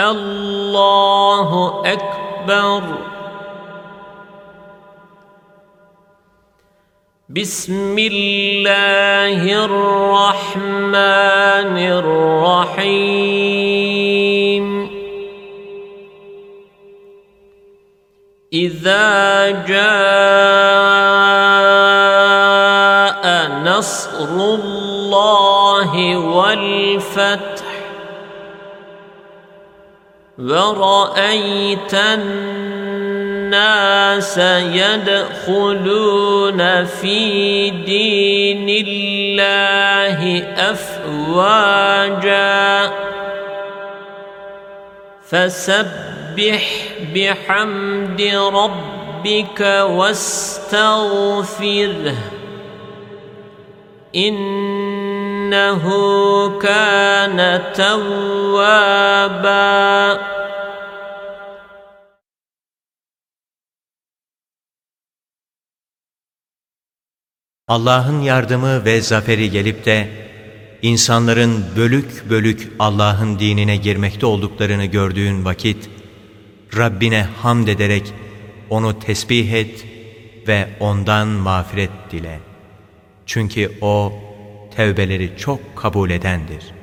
الله أكبر. بسم الله الرحمن الرحيم. إذا جاء نصر الله والفتح ورأيت الناس يدخلون في دين الله أفواجا فسبح بحمد ربك واستغفره إنه كان توابا Allah'ın yardımı ve zaferi gelip de insanların bölük bölük Allah'ın dinine girmekte olduklarını gördüğün vakit Rabbine hamd ederek onu tesbih et ve ondan mağfiret dile. Çünkü o tevbeleri çok kabul edendir.''